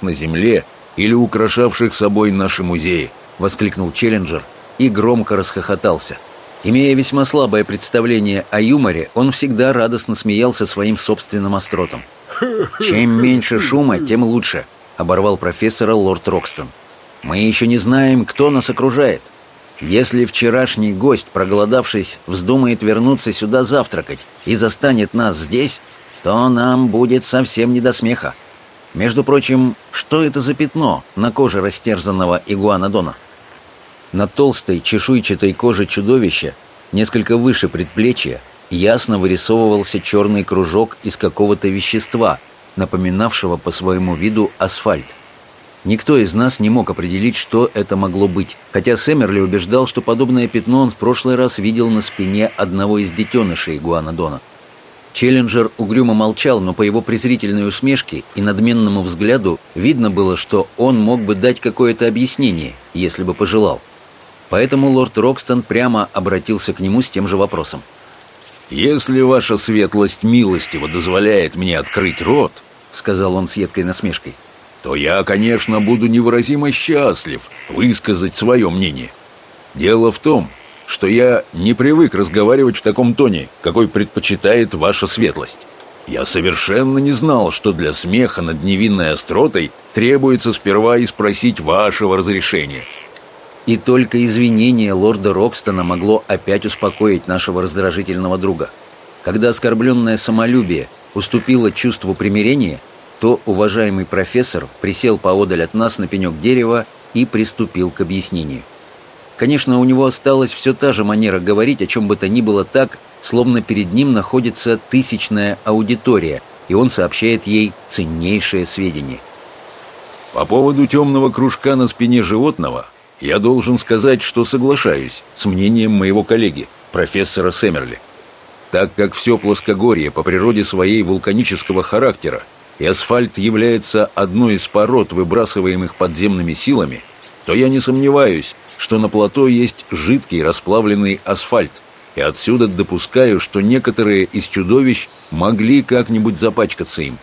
живших на Земле или украшавших собой наши музеи», — воскликнул Челленджер и громко расхохотался. Имея весьма слабое представление о юморе, он всегда радостно смеялся своим собственным остротом. «Чем меньше шума, тем лучше», — оборвал профессора лорд Рокстон. «Мы еще не знаем, кто нас окружает. Если вчерашний гость, проголодавшись, вздумает вернуться сюда завтракать и застанет нас здесь, то нам будет совсем не до смеха. Между прочим, что это за пятно на коже растерзанного игуанодона? На толстой чешуйчатой коже чудовища, несколько выше предплечья, ясно вырисовывался черный кружок из какого-то вещества, напоминавшего по своему виду асфальт. Никто из нас не мог определить, что это могло быть, хотя Сэмерли убеждал, что подобное пятно он в прошлый раз видел на спине одного из детенышей игуанодона. Челленджер угрюмо молчал, но по его презрительной усмешке и надменному взгляду видно было, что он мог бы дать какое-то объяснение, если бы пожелал. Поэтому лорд Рокстон прямо обратился к нему с тем же вопросом. «Если ваша светлость милостиво дозволяет мне открыть рот», — сказал он с едкой насмешкой, «то я, конечно, буду невыразимо счастлив высказать свое мнение. Дело в том, что я не привык разговаривать в таком тоне, какой предпочитает ваша светлость. Я совершенно не знал, что для смеха над невинной остротой требуется сперва и спросить вашего разрешения. И только извинение лорда Рокстона могло опять успокоить нашего раздражительного друга. Когда оскорбленное самолюбие уступило чувству примирения, то уважаемый профессор присел поодаль от нас на пенек дерева и приступил к объяснению. Конечно, у него осталась все та же манера говорить о чем бы то ни было так, словно перед ним находится тысячная аудитория, и он сообщает ей ценнейшее сведения. По поводу темного кружка на спине животного, я должен сказать, что соглашаюсь с мнением моего коллеги, профессора Сэмерли. Так как все плоскогорье по природе своей вулканического характера и асфальт является одной из пород, выбрасываемых подземными силами, то я не сомневаюсь, что на плато есть жидкий расплавленный асфальт, и отсюда допускаю, что некоторые из чудовищ могли как-нибудь запачкаться им.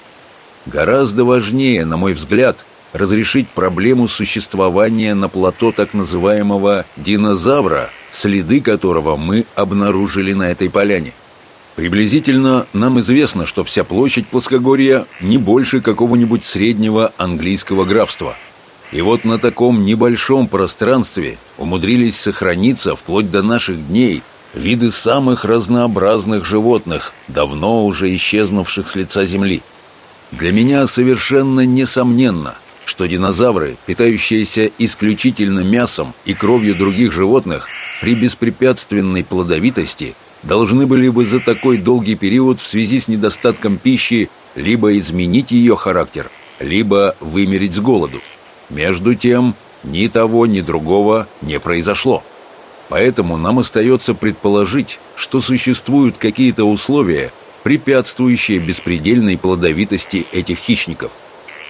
Гораздо важнее, на мой взгляд, разрешить проблему существования на плато так называемого динозавра, следы которого мы обнаружили на этой поляне. Приблизительно нам известно, что вся площадь плоскогорья не больше какого-нибудь среднего английского графства – и вот на таком небольшом пространстве умудрились сохраниться вплоть до наших дней виды самых разнообразных животных, давно уже исчезнувших с лица Земли. Для меня совершенно несомненно, что динозавры, питающиеся исключительно мясом и кровью других животных, при беспрепятственной плодовитости должны были бы за такой долгий период в связи с недостатком пищи либо изменить ее характер, либо вымереть с голоду. Между тем, ни того, ни другого не произошло. Поэтому нам остается предположить, что существуют какие-то условия, препятствующие беспредельной плодовитости этих хищников.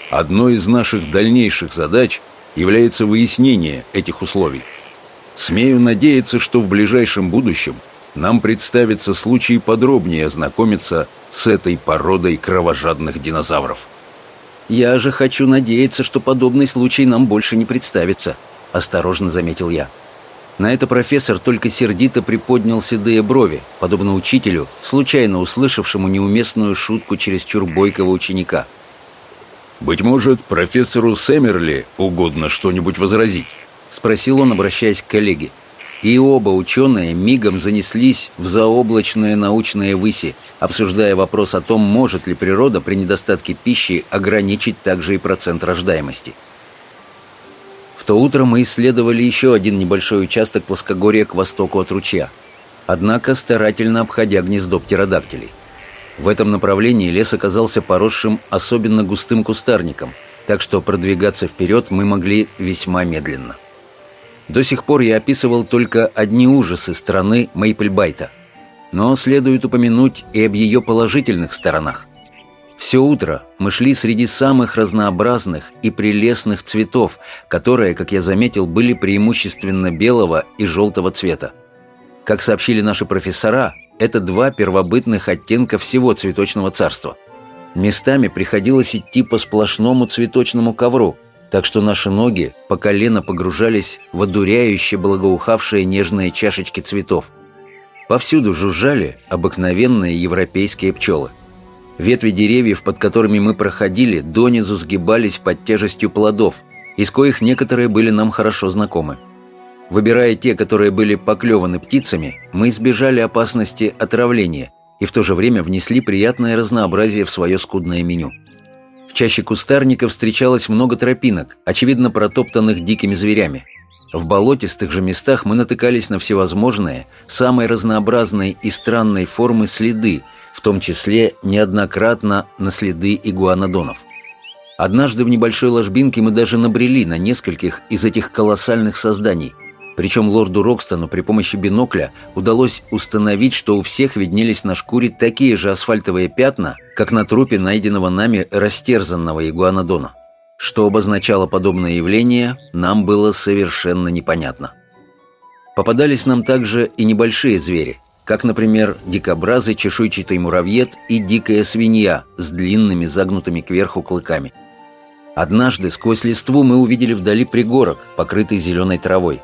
Одной из наших дальнейших задач является выяснение этих условий. Смею надеяться, что в ближайшем будущем нам представится случай подробнее ознакомиться с этой породой кровожадных динозавров. «Я же хочу надеяться, что подобный случай нам больше не представится», — осторожно заметил я. На это профессор только сердито приподнял седые брови, подобно учителю, случайно услышавшему неуместную шутку через чурбойкого ученика. «Быть может, профессору Сэмерли угодно что-нибудь возразить?» — спросил он, обращаясь к коллеге. И оба ученые мигом занеслись в заоблачные научные выси, обсуждая вопрос о том, может ли природа при недостатке пищи ограничить также и процент рождаемости. В то утро мы исследовали еще один небольшой участок плоскогорья к востоку от ручья, однако старательно обходя гнездо птеродактилей. В этом направлении лес оказался поросшим особенно густым кустарником, так что продвигаться вперед мы могли весьма медленно. До сих пор я описывал только одни ужасы страны Мейпльбайта. Но следует упомянуть и об ее положительных сторонах. Все утро мы шли среди самых разнообразных и прелестных цветов, которые, как я заметил, были преимущественно белого и желтого цвета. Как сообщили наши профессора, это два первобытных оттенка всего цветочного царства. Местами приходилось идти по сплошному цветочному ковру, так что наши ноги по колено погружались в одуряюще благоухавшие нежные чашечки цветов. Повсюду жужжали обыкновенные европейские пчелы. Ветви деревьев, под которыми мы проходили, донизу сгибались под тяжестью плодов, из коих некоторые были нам хорошо знакомы. Выбирая те, которые были поклеваны птицами, мы избежали опасности отравления и в то же время внесли приятное разнообразие в свое скудное меню. Чаще кустарника встречалось много тропинок, очевидно протоптанных дикими зверями. В болотистых же местах мы натыкались на всевозможные, самые разнообразные и странные формы следы, в том числе неоднократно на следы игуанодонов. Однажды в небольшой ложбинке мы даже набрели на нескольких из этих колоссальных созданий – причем лорду Рокстону при помощи бинокля удалось установить, что у всех виднелись на шкуре такие же асфальтовые пятна, как на трупе найденного нами растерзанного игуанодона. Что обозначало подобное явление, нам было совершенно непонятно. Попадались нам также и небольшие звери, как, например, дикобразы, чешуйчатый муравьед и дикая свинья с длинными загнутыми кверху клыками. Однажды сквозь листву мы увидели вдали пригорок, покрытый зеленой травой.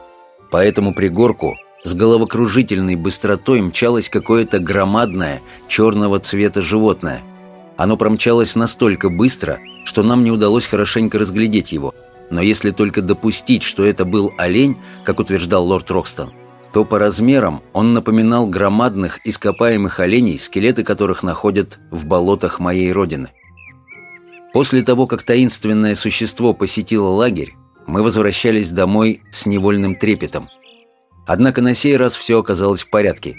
По этому пригорку с головокружительной быстротой мчалось какое-то громадное черного цвета животное. Оно промчалось настолько быстро, что нам не удалось хорошенько разглядеть его. Но если только допустить, что это был олень, как утверждал лорд Рокстон, то по размерам он напоминал громадных ископаемых оленей, скелеты которых находят в болотах моей родины. После того, как таинственное существо посетило лагерь, мы возвращались домой с невольным трепетом. Однако на сей раз все оказалось в порядке.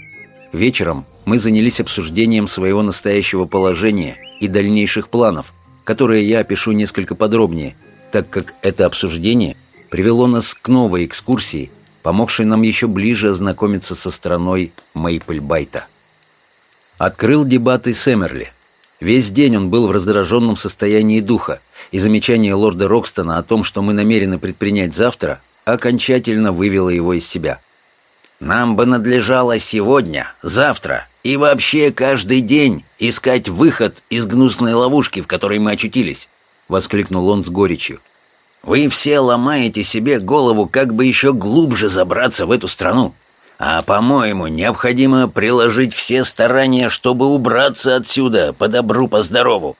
Вечером мы занялись обсуждением своего настоящего положения и дальнейших планов, которые я опишу несколько подробнее, так как это обсуждение привело нас к новой экскурсии, помогшей нам еще ближе ознакомиться со страной Мейпльбайта. Открыл дебаты Сэмерли. Весь день он был в раздраженном состоянии духа, и замечание лорда Рокстона о том, что мы намерены предпринять завтра, окончательно вывело его из себя. «Нам бы надлежало сегодня, завтра и вообще каждый день искать выход из гнусной ловушки, в которой мы очутились», — воскликнул он с горечью. «Вы все ломаете себе голову, как бы еще глубже забраться в эту страну. А, по-моему, необходимо приложить все старания, чтобы убраться отсюда по добру, по здорову.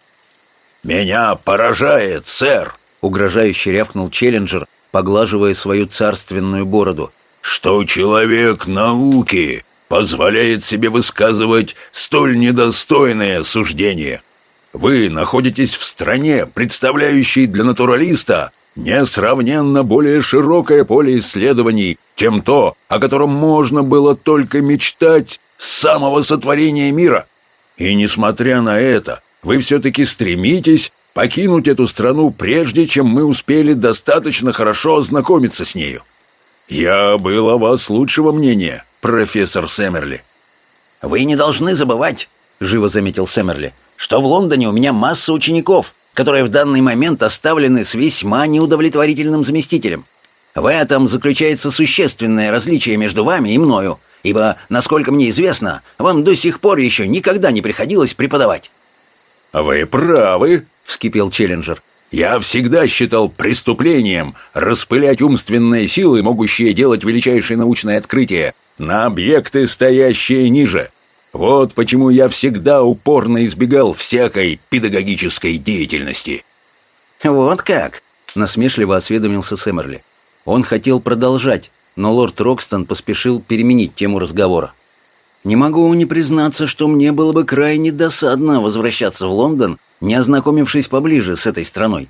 «Меня поражает, сэр!» — угрожающе рявкнул Челленджер, поглаживая свою царственную бороду. «Что человек науки позволяет себе высказывать столь недостойное суждение? Вы находитесь в стране, представляющей для натуралиста несравненно более широкое поле исследований, чем то, о котором можно было только мечтать с самого сотворения мира. И несмотря на это, вы все-таки стремитесь покинуть эту страну, прежде чем мы успели достаточно хорошо ознакомиться с нею. Я был о вас лучшего мнения, профессор Сэмерли. Вы не должны забывать, живо заметил Сэмерли, что в Лондоне у меня масса учеников, которые в данный момент оставлены с весьма неудовлетворительным заместителем. В этом заключается существенное различие между вами и мною, ибо, насколько мне известно, вам до сих пор еще никогда не приходилось преподавать. «Вы правы», — вскипел Челленджер. «Я всегда считал преступлением распылять умственные силы, могущие делать величайшие научные открытия, на объекты, стоящие ниже. Вот почему я всегда упорно избегал всякой педагогической деятельности». «Вот как?» — насмешливо осведомился Сэмерли. Он хотел продолжать, но лорд Рокстон поспешил переменить тему разговора. Не могу не признаться, что мне было бы крайне досадно возвращаться в Лондон, не ознакомившись поближе с этой страной.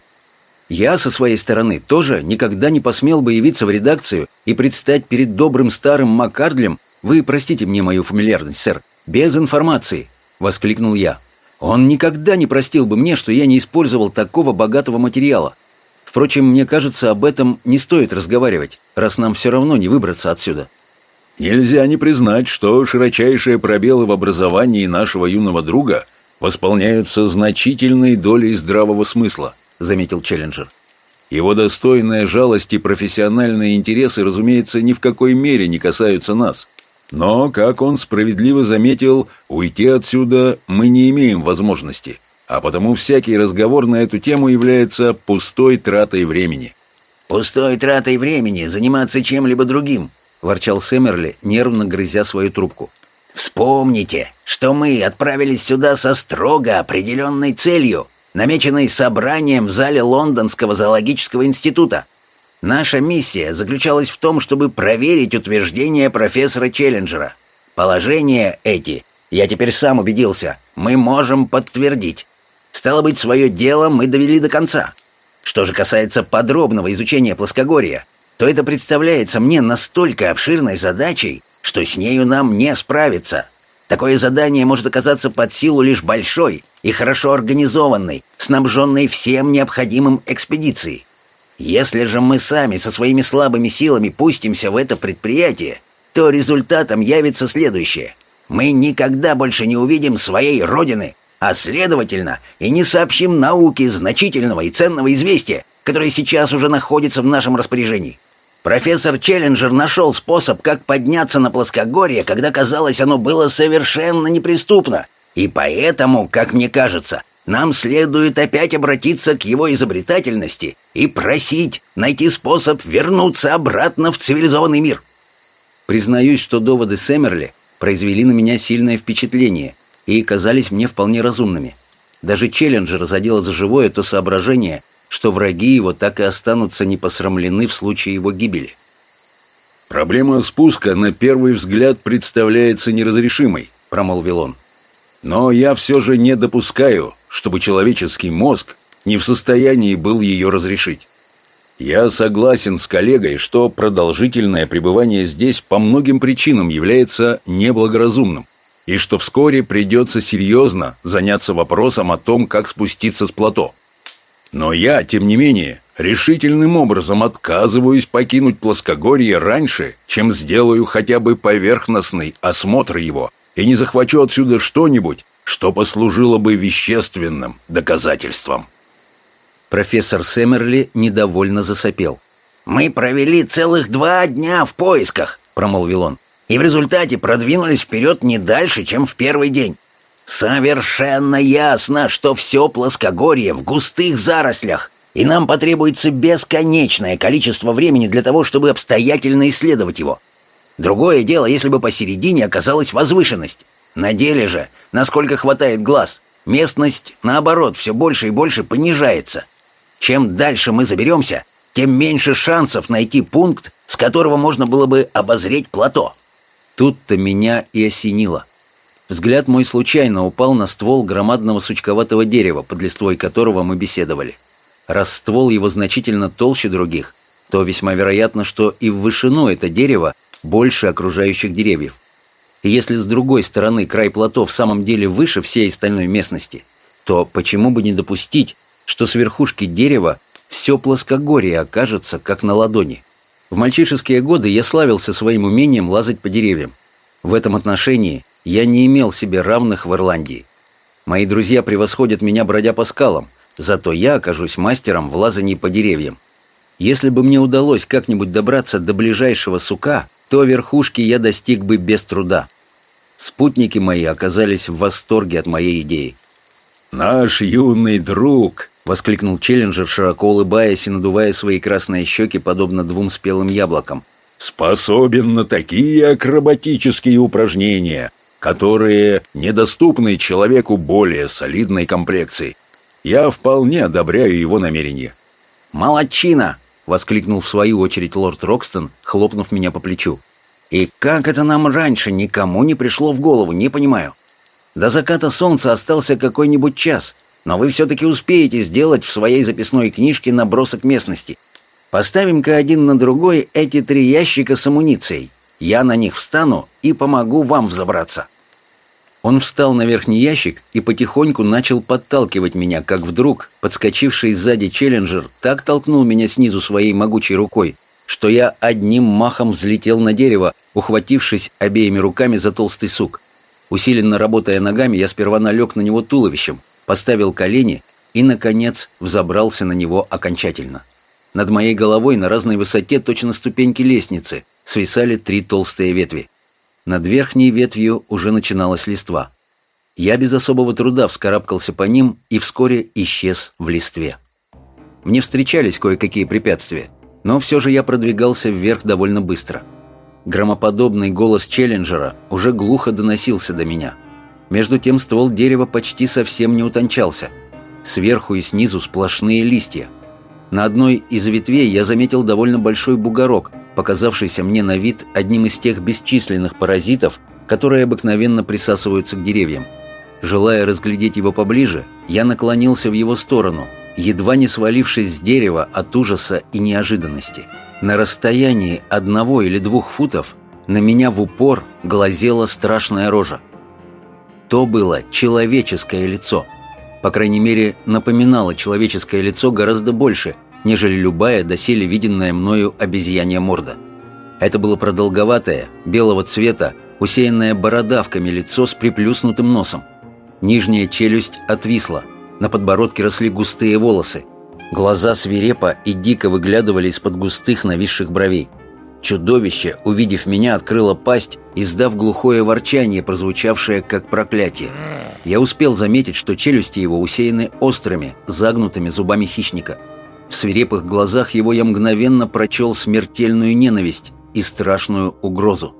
Я, со своей стороны, тоже никогда не посмел бы явиться в редакцию и предстать перед добрым старым Маккардлем, вы простите мне мою фамильярность, сэр, без информации, — воскликнул я. Он никогда не простил бы мне, что я не использовал такого богатого материала. Впрочем, мне кажется, об этом не стоит разговаривать, раз нам все равно не выбраться отсюда. Нельзя не признать, что широчайшие пробелы в образовании нашего юного друга восполняются значительной долей здравого смысла, заметил Челленджер. Его достойная жалость и профессиональные интересы, разумеется, ни в какой мере не касаются нас. Но, как он справедливо заметил, уйти отсюда мы не имеем возможности. а потому всякий разговор на эту тему является пустой тратой времени. «Пустой тратой времени заниматься чем-либо другим», — ворчал Сэмерли, нервно грызя свою трубку. «Вспомните, что мы отправились сюда со строго определенной целью, намеченной собранием в зале Лондонского зоологического института. Наша миссия заключалась в том, чтобы проверить утверждения профессора Челленджера. Положения эти, я теперь сам убедился, мы можем подтвердить. Стало быть, свое дело мы довели до конца. Что же касается подробного изучения плоскогорья, то это представляется мне настолько обширной задачей, что с нею нам не справиться. Такое задание может оказаться под силу лишь большой и хорошо организованной, снабженной всем необходимым экспедиции. Если же мы сами со своими слабыми силами пустимся в это предприятие, то результатом явится следующее. Мы никогда больше не увидим своей Родины – а следовательно и не сообщим науке значительного и ценного известия, которое сейчас уже находится в нашем распоряжении. Профессор Челленджер нашел способ, как подняться на плоскогорье, когда, казалось, оно было совершенно неприступно. И поэтому, как мне кажется, нам следует опять обратиться к его изобретательности и просить найти способ вернуться обратно в цивилизованный мир. Признаюсь, что доводы Сэмерли произвели на меня сильное впечатление – и казались мне вполне разумными. Даже Челленджер задело за живое то соображение, что враги его так и останутся непосрамлены в случае его гибели. «Проблема спуска на первый взгляд представляется неразрешимой», — промолвил он. «Но я все же не допускаю, чтобы человеческий мозг не в состоянии был ее разрешить. Я согласен с коллегой, что продолжительное пребывание здесь по многим причинам является неблагоразумным и что вскоре придется серьезно заняться вопросом о том, как спуститься с плато. Но я, тем не менее, решительным образом отказываюсь покинуть плоскогорье раньше, чем сделаю хотя бы поверхностный осмотр его и не захвачу отсюда что-нибудь, что послужило бы вещественным доказательством. Профессор Сэмерли недовольно засопел. «Мы провели целых два дня в поисках», — промолвил он и в результате продвинулись вперед не дальше, чем в первый день. Совершенно ясно, что все плоскогорье в густых зарослях, и нам потребуется бесконечное количество времени для того, чтобы обстоятельно исследовать его. Другое дело, если бы посередине оказалась возвышенность. На деле же, насколько хватает глаз, местность, наоборот, все больше и больше понижается. Чем дальше мы заберемся, тем меньше шансов найти пункт, с которого можно было бы обозреть плато. Тут-то меня и осенило. Взгляд мой случайно упал на ствол громадного сучковатого дерева, под листвой которого мы беседовали. Раз ствол его значительно толще других, то весьма вероятно, что и в вышину это дерево больше окружающих деревьев. И если с другой стороны край плато в самом деле выше всей остальной местности, то почему бы не допустить, что с верхушки дерева все плоскогорье окажется как на ладони? В мальчишеские годы я славился своим умением лазать по деревьям. В этом отношении я не имел себе равных в Ирландии. Мои друзья превосходят меня, бродя по скалам, зато я окажусь мастером в лазании по деревьям. Если бы мне удалось как-нибудь добраться до ближайшего сука, то верхушки я достиг бы без труда. Спутники мои оказались в восторге от моей идеи. «Наш юный друг!» — воскликнул Челленджер, широко улыбаясь и надувая свои красные щеки, подобно двум спелым яблокам. «Способен на такие акробатические упражнения, которые недоступны человеку более солидной комплекции. Я вполне одобряю его намерение». «Молодчина!» — воскликнул в свою очередь лорд Рокстон, хлопнув меня по плечу. «И как это нам раньше никому не пришло в голову, не понимаю. До заката солнца остался какой-нибудь час» но вы все-таки успеете сделать в своей записной книжке набросок местности. Поставим-ка один на другой эти три ящика с амуницией. Я на них встану и помогу вам взобраться». Он встал на верхний ящик и потихоньку начал подталкивать меня, как вдруг, подскочивший сзади челленджер, так толкнул меня снизу своей могучей рукой, что я одним махом взлетел на дерево, ухватившись обеими руками за толстый сук. Усиленно работая ногами, я сперва налег на него туловищем, поставил колени и, наконец, взобрался на него окончательно. Над моей головой на разной высоте, точно ступеньки лестницы, свисали три толстые ветви. Над верхней ветвью уже начиналась листва. Я без особого труда вскарабкался по ним и вскоре исчез в листве. Мне встречались кое-какие препятствия, но все же я продвигался вверх довольно быстро. Громоподобный голос Челленджера уже глухо доносился до меня. Между тем ствол дерева почти совсем не утончался. Сверху и снизу сплошные листья. На одной из ветвей я заметил довольно большой бугорок, показавшийся мне на вид одним из тех бесчисленных паразитов, которые обыкновенно присасываются к деревьям. Желая разглядеть его поближе, я наклонился в его сторону, едва не свалившись с дерева от ужаса и неожиданности. На расстоянии одного или двух футов на меня в упор глазела страшная рожа. То было человеческое лицо. По крайней мере, напоминало человеческое лицо гораздо больше, нежели любая доселе виденная мною обезьянья морда. Это было продолговатое, белого цвета, усеянное бородавками лицо с приплюснутым носом. Нижняя челюсть отвисла, на подбородке росли густые волосы. Глаза свирепо и дико выглядывали из-под густых нависших бровей. Чудовище, увидев меня, открыло пасть, издав глухое ворчание, прозвучавшее как проклятие. Я успел заметить, что челюсти его усеяны острыми, загнутыми зубами хищника. В свирепых глазах его я мгновенно прочел смертельную ненависть и страшную угрозу.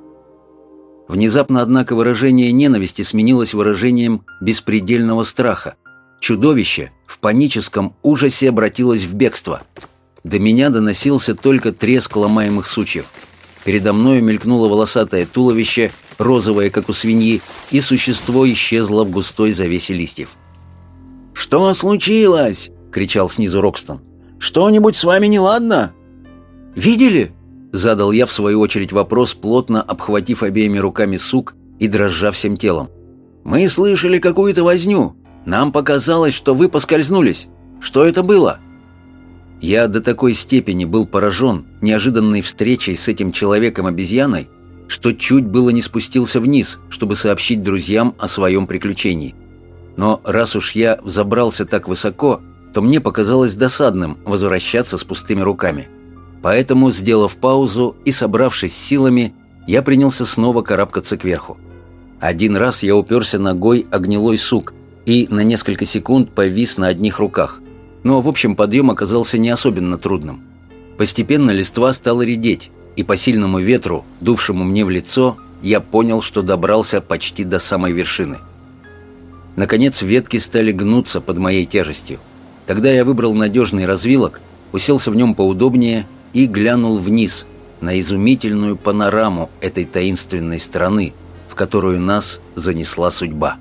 Внезапно, однако, выражение ненависти сменилось выражением беспредельного страха. Чудовище в паническом ужасе обратилось в бегство. До меня доносился только треск ломаемых сучьев. Передо мною мелькнуло волосатое туловище, розовое, как у свиньи, и существо исчезло в густой завесе листьев. «Что случилось?» — кричал снизу Рокстон. «Что-нибудь с вами неладно?» «Видели?» Задал я в свою очередь вопрос, плотно обхватив обеими руками сук и дрожа всем телом. «Мы слышали какую-то возню. Нам показалось, что вы поскользнулись. Что это было?» Я до такой степени был поражен неожиданной встречей с этим человеком-обезьяной, что чуть было не спустился вниз, чтобы сообщить друзьям о своем приключении. Но раз уж я взобрался так высоко, то мне показалось досадным возвращаться с пустыми руками. Поэтому, сделав паузу и собравшись силами, я принялся снова карабкаться кверху. Один раз я уперся ногой о гнилой сук и на несколько секунд повис на одних руках. Но, в общем, подъем оказался не особенно трудным. Постепенно листва стала редеть, и по сильному ветру, дувшему мне в лицо, я понял, что добрался почти до самой вершины. Наконец ветки стали гнуться под моей тяжестью. Тогда я выбрал надежный развилок, уселся в нем поудобнее и глянул вниз на изумительную панораму этой таинственной страны, в которую нас занесла судьба.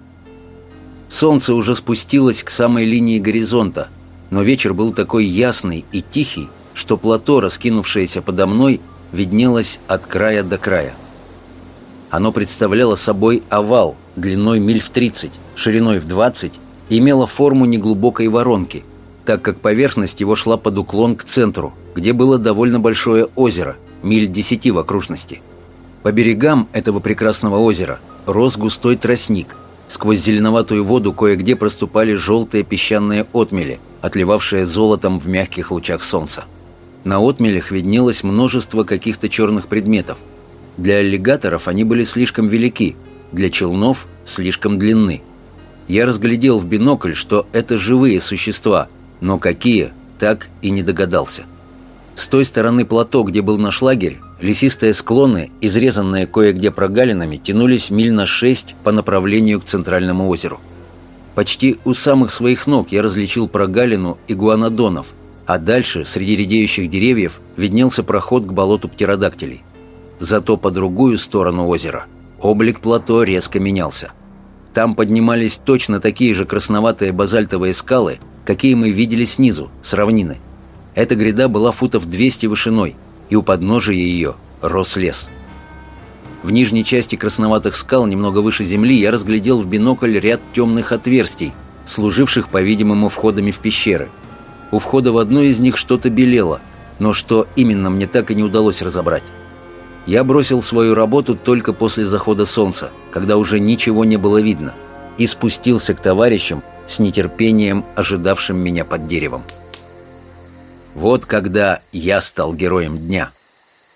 Солнце уже спустилось к самой линии горизонта, но вечер был такой ясный и тихий, что плато, раскинувшееся подо мной, виднелось от края до края. Оно представляло собой овал длиной миль в 30, шириной в 20 и имело форму неглубокой воронки – так как поверхность его шла под уклон к центру, где было довольно большое озеро, миль десяти в окружности. По берегам этого прекрасного озера рос густой тростник. Сквозь зеленоватую воду кое-где проступали желтые песчаные отмели, отливавшие золотом в мягких лучах солнца. На отмелях виднелось множество каких-то черных предметов. Для аллигаторов они были слишком велики, для челнов слишком длинны. Я разглядел в бинокль, что это живые существа – но какие, так и не догадался. С той стороны плато, где был наш лагерь, лесистые склоны, изрезанные кое-где прогалинами, тянулись миль на шесть по направлению к центральному озеру. Почти у самых своих ног я различил прогалину игуанодонов, а дальше, среди редеющих деревьев, виднелся проход к болоту птеродактилей. Зато по другую сторону озера облик плато резко менялся. Там поднимались точно такие же красноватые базальтовые скалы, какие мы видели снизу, с равнины. Эта гряда была футов 200 вышиной, и у подножия ее рос лес. В нижней части красноватых скал, немного выше земли, я разглядел в бинокль ряд темных отверстий, служивших, по-видимому, входами в пещеры. У входа в одно из них что-то белело, но что именно мне так и не удалось разобрать. Я бросил свою работу только после захода солнца, когда уже ничего не было видно, и спустился к товарищам, с нетерпением ожидавшим меня под деревом. Вот когда я стал героем дня.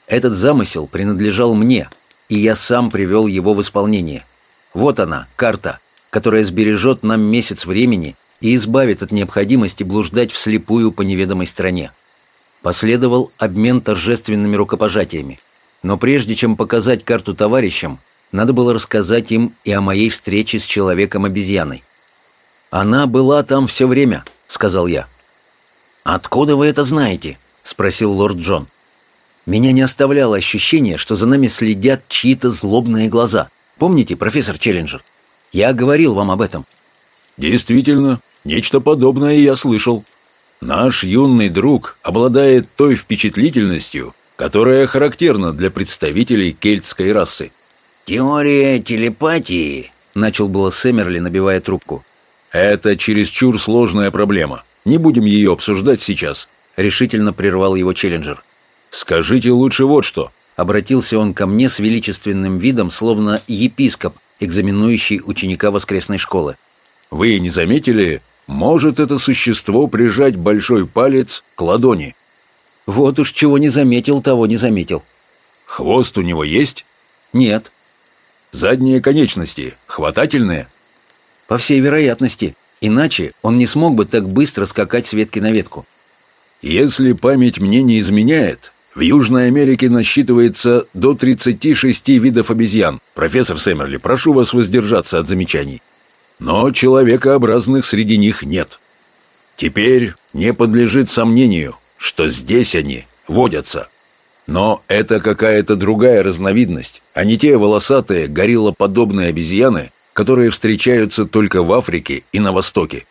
Этот замысел принадлежал мне, и я сам привел его в исполнение. Вот она, карта, которая сбережет нам месяц времени и избавит от необходимости блуждать вслепую по неведомой стране. Последовал обмен торжественными рукопожатиями. Но прежде чем показать карту товарищам, надо было рассказать им и о моей встрече с человеком-обезьяной. «Она была там все время», — сказал я. «Откуда вы это знаете?» — спросил лорд Джон. Меня не оставляло ощущение, что за нами следят чьи-то злобные глаза. Помните, профессор Челленджер? Я говорил вам об этом. Действительно, нечто подобное я слышал. Наш юный друг обладает той впечатлительностью, которая характерна для представителей кельтской расы. «Теория телепатии», — начал было Сэмерли, набивая трубку. «Это чересчур сложная проблема. Не будем ее обсуждать сейчас», — решительно прервал его Челленджер. «Скажите лучше вот что». Обратился он ко мне с величественным видом, словно епископ, экзаменующий ученика воскресной школы. «Вы не заметили, может это существо прижать большой палец к ладони?» «Вот уж чего не заметил, того не заметил». «Хвост у него есть?» «Нет». «Задние конечности хватательные?» «По всей вероятности. Иначе он не смог бы так быстро скакать с ветки на ветку». «Если память мне не изменяет, в Южной Америке насчитывается до 36 видов обезьян. Профессор Сэмерли, прошу вас воздержаться от замечаний. Но человекообразных среди них нет. Теперь не подлежит сомнению, что здесь они водятся. Но это какая-то другая разновидность, а не те волосатые, гориллоподобные обезьяны, которые встречаются только в Африке и на Востоке.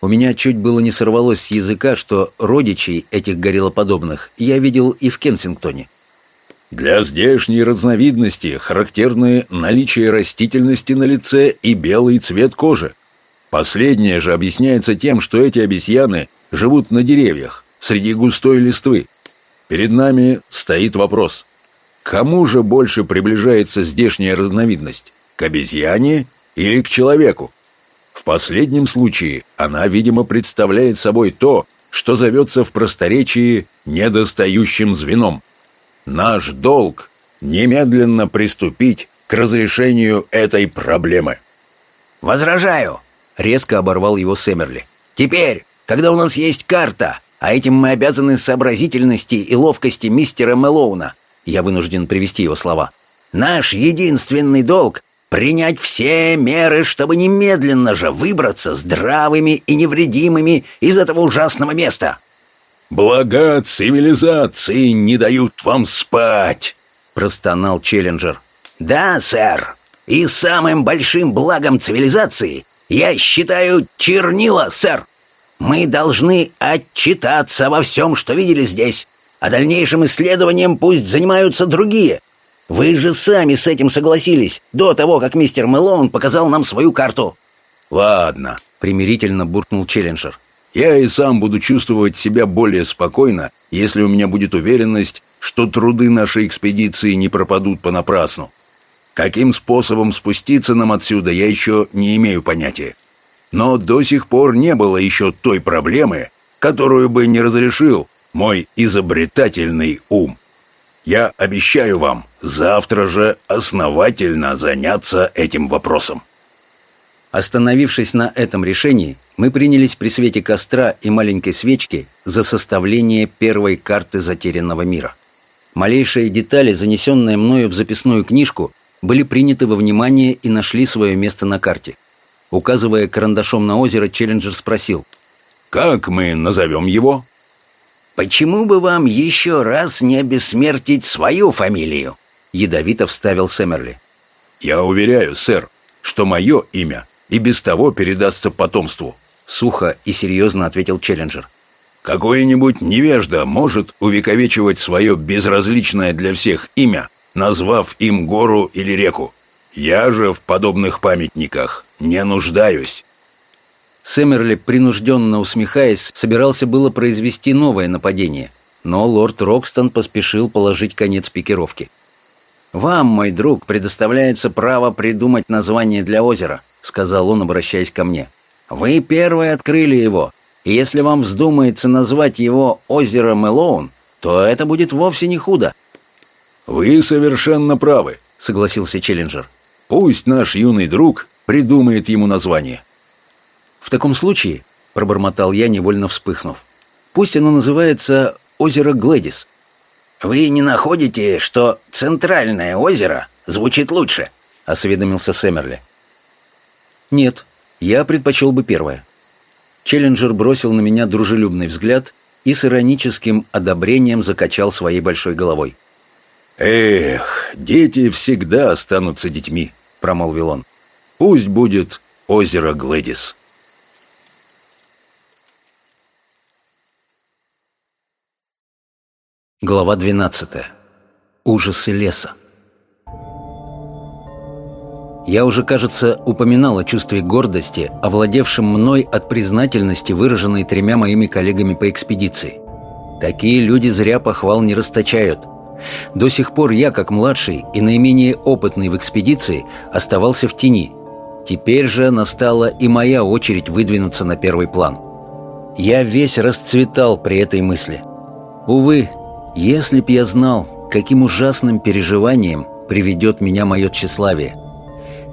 У меня чуть было не сорвалось с языка, что родичей этих гориллоподобных я видел и в Кенсингтоне. Для здешней разновидности характерны наличие растительности на лице и белый цвет кожи. Последнее же объясняется тем, что эти обезьяны живут на деревьях, среди густой листвы. Перед нами стоит вопрос. Кому же больше приближается здешняя разновидность? К обезьяне или к человеку? В последнем случае она, видимо, представляет собой то, что зовется в просторечии недостающим звеном. Наш долг – немедленно приступить к разрешению этой проблемы. «Возражаю!» – резко оборвал его Сэмерли. «Теперь, когда у нас есть карта, а этим мы обязаны сообразительности и ловкости мистера Мэлоуна, я вынужден привести его слова, наш единственный долг принять все меры, чтобы немедленно же выбраться здравыми и невредимыми из этого ужасного места. «Блага цивилизации не дают вам спать!» — простонал Челленджер. «Да, сэр, и самым большим благом цивилизации я считаю чернила, сэр. Мы должны отчитаться во всем, что видели здесь, а дальнейшим исследованием пусть занимаются другие, вы же сами с этим согласились, до того, как мистер Мэлоун показал нам свою карту». «Ладно», — примирительно буркнул Челленджер. «Я и сам буду чувствовать себя более спокойно, если у меня будет уверенность, что труды нашей экспедиции не пропадут понапрасну. Каким способом спуститься нам отсюда, я еще не имею понятия. Но до сих пор не было еще той проблемы, которую бы не разрешил мой изобретательный ум». Я обещаю вам завтра же основательно заняться этим вопросом. Остановившись на этом решении, мы принялись при свете костра и маленькой свечки за составление первой карты затерянного мира. Малейшие детали, занесенные мною в записную книжку, были приняты во внимание и нашли свое место на карте. Указывая карандашом на озеро, Челленджер спросил. «Как мы назовем его?» «Почему бы вам еще раз не обессмертить свою фамилию?» Ядовито вставил Сэмерли. «Я уверяю, сэр, что мое имя и без того передастся потомству», сухо и серьезно ответил Челленджер. «Какой-нибудь невежда может увековечивать свое безразличное для всех имя, назвав им гору или реку. Я же в подобных памятниках не нуждаюсь». Сэмерли, принужденно усмехаясь, собирался было произвести новое нападение, но лорд Рокстон поспешил положить конец пикировке. «Вам, мой друг, предоставляется право придумать название для озера», — сказал он, обращаясь ко мне. «Вы первые открыли его, и если вам вздумается назвать его озеро Мэлоун, то это будет вовсе не худо». «Вы совершенно правы», — согласился Челленджер. «Пусть наш юный друг придумает ему название. В таком случае, пробормотал я, невольно вспыхнув, пусть оно называется озеро Глэдис. Вы не находите, что центральное озеро звучит лучше? осведомился Сэмерли. Нет, я предпочел бы первое. Челленджер бросил на меня дружелюбный взгляд и с ироническим одобрением закачал своей большой головой. «Эх, дети всегда останутся детьми», — промолвил он. «Пусть будет озеро Глэдис». Глава 12. Ужасы леса. Я уже, кажется, упоминал о чувстве гордости, овладевшем мной от признательности, выраженной тремя моими коллегами по экспедиции. Такие люди зря похвал не расточают. До сих пор я, как младший и наименее опытный в экспедиции, оставался в тени. Теперь же настала и моя очередь выдвинуться на первый план. Я весь расцветал при этой мысли. Увы, если б я знал, каким ужасным переживанием приведет меня мое тщеславие –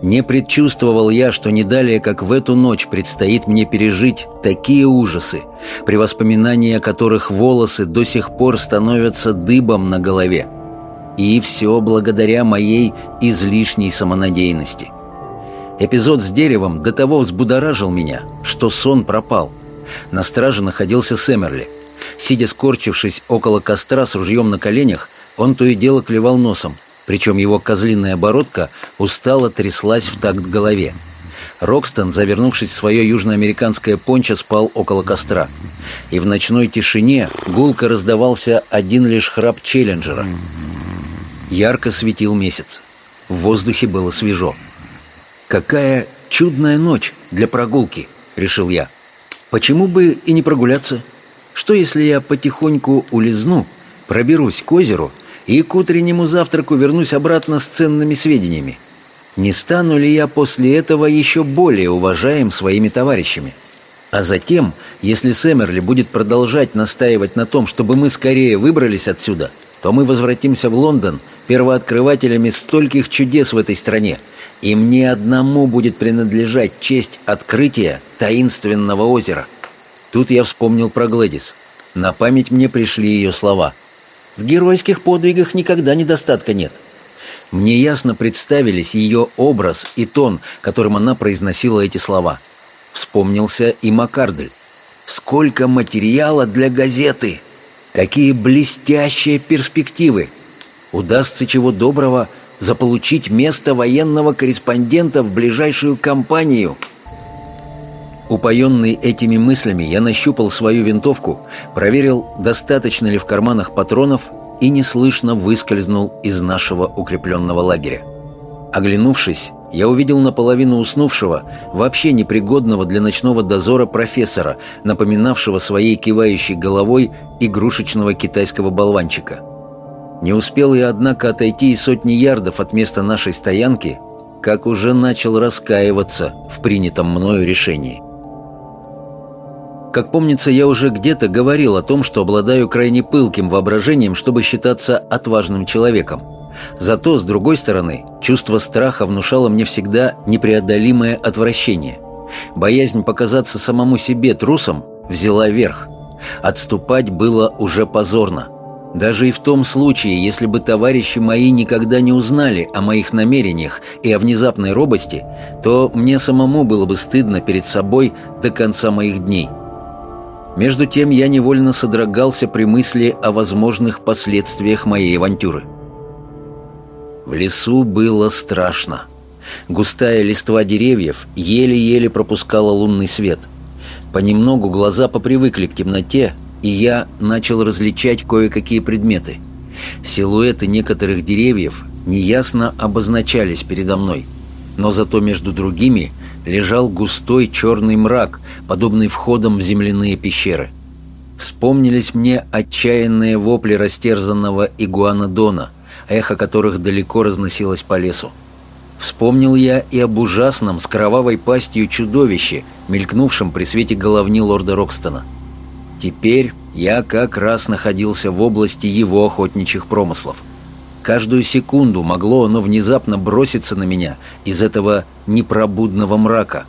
не предчувствовал я, что не далее, как в эту ночь предстоит мне пережить такие ужасы, при воспоминании о которых волосы до сих пор становятся дыбом на голове. И все благодаря моей излишней самонадеянности. Эпизод с деревом до того взбудоражил меня, что сон пропал. На страже находился Сэмерли. Сидя скорчившись около костра с ружьем на коленях, он то и дело клевал носом, причем его козлиная бородка устало тряслась в такт голове. Рокстон, завернувшись в свое южноамериканское пончо, спал около костра. И в ночной тишине гулко раздавался один лишь храп Челленджера. Ярко светил месяц. В воздухе было свежо. «Какая чудная ночь для прогулки!» — решил я. «Почему бы и не прогуляться? Что, если я потихоньку улизну, проберусь к озеру — и к утреннему завтраку вернусь обратно с ценными сведениями. Не стану ли я после этого еще более уважаем своими товарищами? А затем, если Сэмерли будет продолжать настаивать на том, чтобы мы скорее выбрались отсюда, то мы возвратимся в Лондон первооткрывателями стольких чудес в этой стране, и мне одному будет принадлежать честь открытия таинственного озера. Тут я вспомнил про Глэдис. На память мне пришли ее слова – в геройских подвигах никогда недостатка нет. Мне ясно представились ее образ и тон, которым она произносила эти слова. Вспомнился и Маккардель. «Сколько материала для газеты! Какие блестящие перспективы! Удастся чего доброго заполучить место военного корреспондента в ближайшую кампанию!» Упоенный этими мыслями, я нащупал свою винтовку, проверил, достаточно ли в карманах патронов и неслышно выскользнул из нашего укрепленного лагеря. Оглянувшись, я увидел наполовину уснувшего, вообще непригодного для ночного дозора профессора, напоминавшего своей кивающей головой игрушечного китайского болванчика. Не успел я, однако, отойти и сотни ярдов от места нашей стоянки, как уже начал раскаиваться в принятом мною решении. Как помнится, я уже где-то говорил о том, что обладаю крайне пылким воображением, чтобы считаться отважным человеком. Зато, с другой стороны, чувство страха внушало мне всегда непреодолимое отвращение. Боязнь показаться самому себе трусом взяла верх. Отступать было уже позорно. Даже и в том случае, если бы товарищи мои никогда не узнали о моих намерениях и о внезапной робости, то мне самому было бы стыдно перед собой до конца моих дней. Между тем я невольно содрогался при мысли о возможных последствиях моей авантюры. В лесу было страшно. Густая листва деревьев еле-еле пропускала лунный свет. Понемногу глаза попривыкли к темноте, и я начал различать кое-какие предметы. Силуэты некоторых деревьев неясно обозначались передо мной, но зато между другими – лежал густой черный мрак, подобный входам в земляные пещеры. Вспомнились мне отчаянные вопли растерзанного игуанодона, эхо которых далеко разносилось по лесу. Вспомнил я и об ужасном с кровавой пастью чудовище, мелькнувшем при свете головни лорда Рокстона. Теперь я как раз находился в области его охотничьих промыслов. Каждую секунду могло оно внезапно броситься на меня из этого непробудного мрака.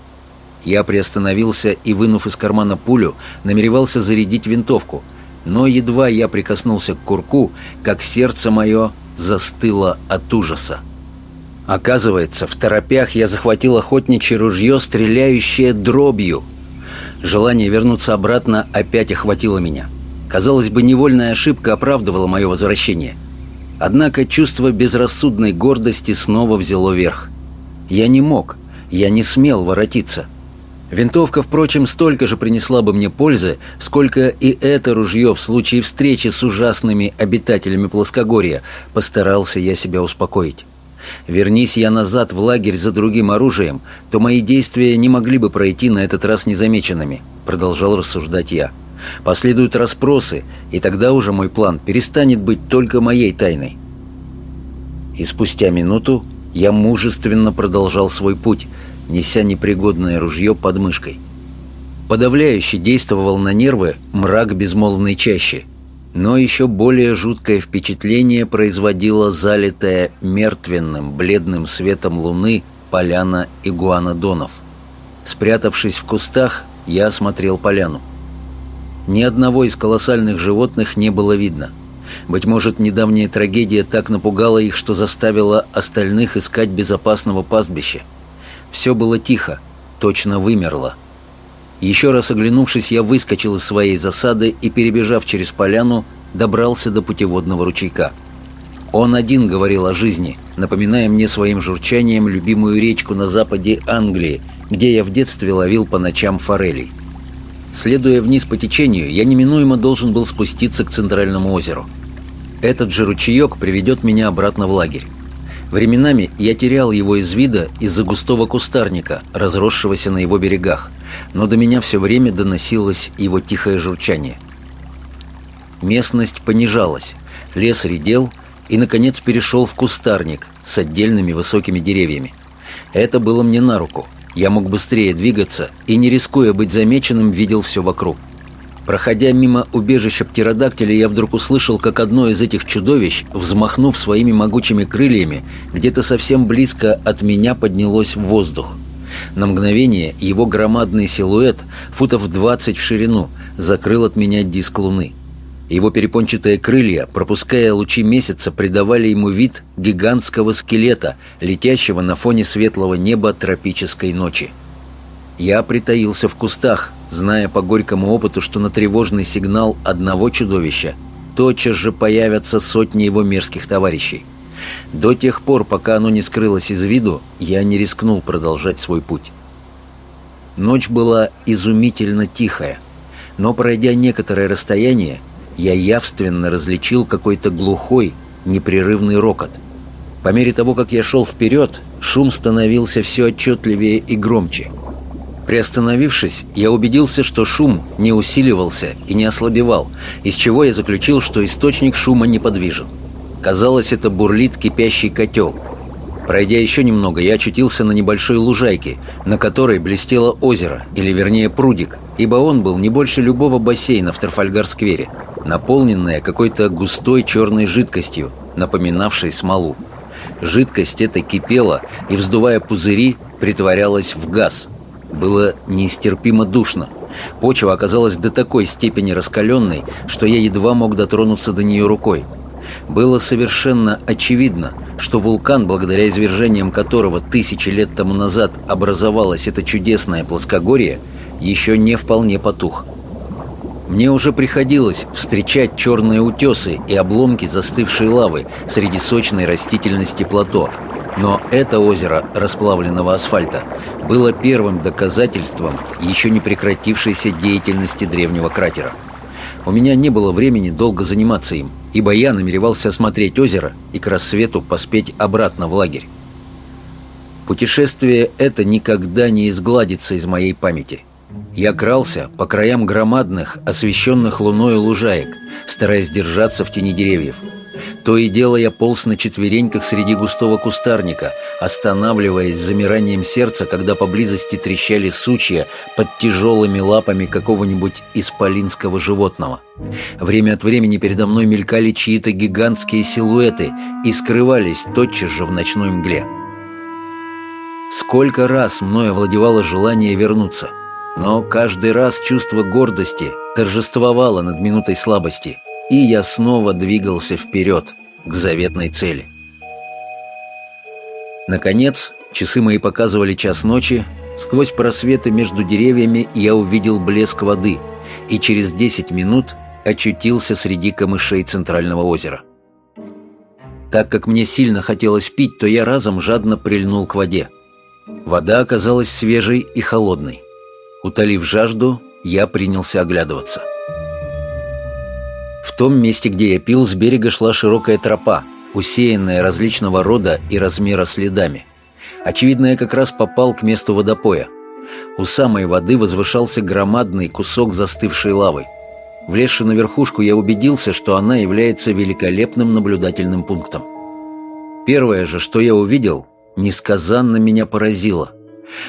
Я приостановился и, вынув из кармана пулю, намеревался зарядить винтовку. Но едва я прикоснулся к курку, как сердце мое застыло от ужаса. Оказывается, в торопях я захватил охотничье ружье, стреляющее дробью. Желание вернуться обратно опять охватило меня. Казалось бы, невольная ошибка оправдывала мое возвращение. Однако чувство безрассудной гордости снова взяло верх. Я не мог, я не смел воротиться. Винтовка, впрочем, столько же принесла бы мне пользы, сколько и это ружье в случае встречи с ужасными обитателями плоскогорья, постарался я себя успокоить. Вернись я назад в лагерь за другим оружием, то мои действия не могли бы пройти на этот раз незамеченными, продолжал рассуждать я. Последуют расспросы, и тогда уже мой план перестанет быть только моей тайной. И спустя минуту я мужественно продолжал свой путь, неся непригодное ружье под мышкой. Подавляюще действовал на нервы мрак безмолвной чащи – но еще более жуткое впечатление производила залитая мертвенным, бледным светом луны поляна игуанодонов. Спрятавшись в кустах, я осмотрел поляну. Ни одного из колоссальных животных не было видно. Быть может, недавняя трагедия так напугала их, что заставила остальных искать безопасного пастбища. Все было тихо, точно вымерло. Еще раз оглянувшись, я выскочил из своей засады и, перебежав через поляну, добрался до путеводного ручейка. Он один говорил о жизни, напоминая мне своим журчанием любимую речку на западе Англии, где я в детстве ловил по ночам форелей. Следуя вниз по течению, я неминуемо должен был спуститься к центральному озеру. Этот же ручеек приведет меня обратно в лагерь. Временами я терял его из вида из-за густого кустарника, разросшегося на его берегах, но до меня все время доносилось его тихое журчание. Местность понижалась, лес редел и, наконец, перешел в кустарник с отдельными высокими деревьями. Это было мне на руку. Я мог быстрее двигаться и, не рискуя быть замеченным, видел все вокруг. Проходя мимо убежища птеродактиля, я вдруг услышал, как одно из этих чудовищ, взмахнув своими могучими крыльями, где-то совсем близко от меня поднялось в воздух. На мгновение его громадный силуэт, футов 20 в ширину, закрыл от меня диск луны. Его перепончатые крылья, пропуская лучи месяца, придавали ему вид гигантского скелета, летящего на фоне светлого неба тропической ночи. Я притаился в кустах, зная по горькому опыту, что на тревожный сигнал одного чудовища тотчас же появятся сотни его мерзких товарищей. До тех пор, пока оно не скрылось из виду, я не рискнул продолжать свой путь. Ночь была изумительно тихая, но, пройдя некоторое расстояние, я явственно различил какой-то глухой, непрерывный рокот. По мере того, как я шел вперед, шум становился все отчетливее и громче – Приостановившись, я убедился, что шум не усиливался и не ослабевал, из чего я заключил, что источник шума неподвижен. Казалось, это бурлит кипящий котел. Пройдя еще немного, я очутился на небольшой лужайке, на которой блестело озеро, или вернее прудик, ибо он был не больше любого бассейна в Трафальгар-сквере, наполненное какой-то густой черной жидкостью, напоминавшей смолу. Жидкость эта кипела и, вздувая пузыри, притворялась в газ – было нестерпимо душно. Почва оказалась до такой степени раскаленной, что я едва мог дотронуться до нее рукой. Было совершенно очевидно, что вулкан, благодаря извержениям которого тысячи лет тому назад образовалось это чудесное плоскогорье, еще не вполне потух. Мне уже приходилось встречать черные утесы и обломки застывшей лавы среди сочной растительности плато – но это озеро расплавленного асфальта было первым доказательством еще не прекратившейся деятельности древнего кратера. У меня не было времени долго заниматься им, ибо я намеревался осмотреть озеро и к рассвету поспеть обратно в лагерь. Путешествие это никогда не изгладится из моей памяти. Я крался по краям громадных, освещенных луною лужаек, стараясь держаться в тени деревьев – То и дело я полз на четвереньках среди густого кустарника, останавливаясь замиранием сердца, когда поблизости трещали сучья под тяжелыми лапами какого-нибудь исполинского животного. Время от времени передо мной мелькали чьи-то гигантские силуэты и скрывались тотчас же в ночной мгле. Сколько раз мною овладевало желание вернуться, но каждый раз чувство гордости торжествовало над минутой слабости – и я снова двигался вперед, к заветной цели. Наконец, часы мои показывали час ночи, сквозь просветы между деревьями я увидел блеск воды и через 10 минут очутился среди камышей центрального озера. Так как мне сильно хотелось пить, то я разом жадно прильнул к воде. Вода оказалась свежей и холодной. Утолив жажду, я принялся оглядываться – в том месте, где я пил, с берега шла широкая тропа, усеянная различного рода и размера следами. Очевидно, я как раз попал к месту водопоя. У самой воды возвышался громадный кусок застывшей лавы. Влезши на верхушку, я убедился, что она является великолепным наблюдательным пунктом. Первое же, что я увидел, несказанно меня поразило.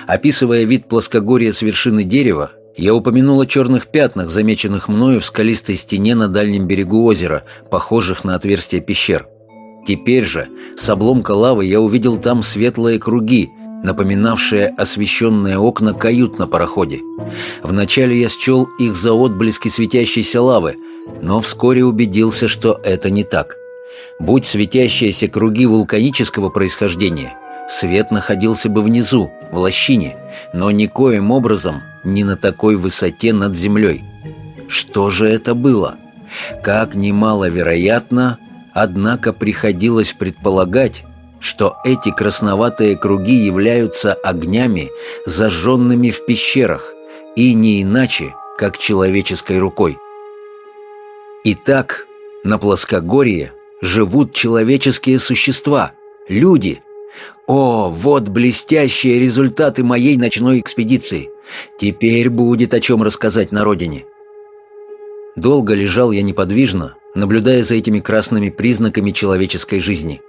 Описывая вид плоскогорья с вершины дерева, я упомянул о черных пятнах, замеченных мною в скалистой стене на дальнем берегу озера, похожих на отверстия пещер. Теперь же, с обломка лавы, я увидел там светлые круги, напоминавшие освещенные окна кают на пароходе. Вначале я счел их за отблески светящейся лавы, но вскоре убедился, что это не так. Будь светящиеся круги вулканического происхождения – Свет находился бы внизу, в лощине, но никоим образом не на такой высоте над землей. Что же это было? Как немаловероятно, однако приходилось предполагать, что эти красноватые круги являются огнями, зажженными в пещерах, и не иначе, как человеческой рукой. Итак, на плоскогорье живут человеческие существа, люди – о, вот блестящие результаты моей ночной экспедиции. Теперь будет о чем рассказать на родине. Долго лежал я неподвижно, наблюдая за этими красными признаками человеческой жизни.